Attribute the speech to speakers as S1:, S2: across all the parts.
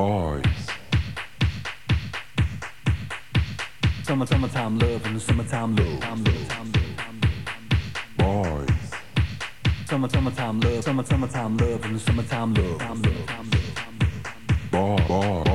S1: boys.
S2: Summer, summertime love and the summertime love.
S1: Boys.
S2: Summer, summertime love, summer, summertime love and the summertime love.
S1: Boy, boy,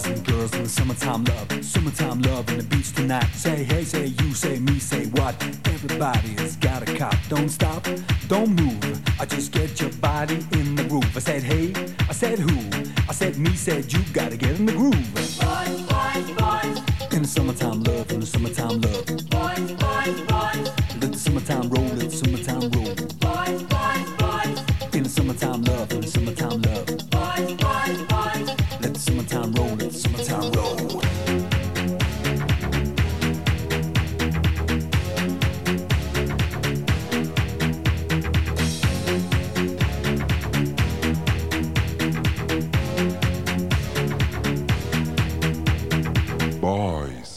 S1: Boys
S2: and girls in the summertime love, summertime love in the beach tonight. Say hey, say you, say me, say what? Everybody has got a cop. Don't stop, don't move. I just get your body in the groove. I said hey, I said who? I said me, said you. Gotta get in the groove.
S3: Boys, boys, boys,
S2: In the summertime love, in the summertime love.
S3: boys, boys, boys,
S2: Let the summertime roll, let the summertime roll.
S3: boys, boys, boys,
S2: In the summertime love, in the summertime
S1: Boys.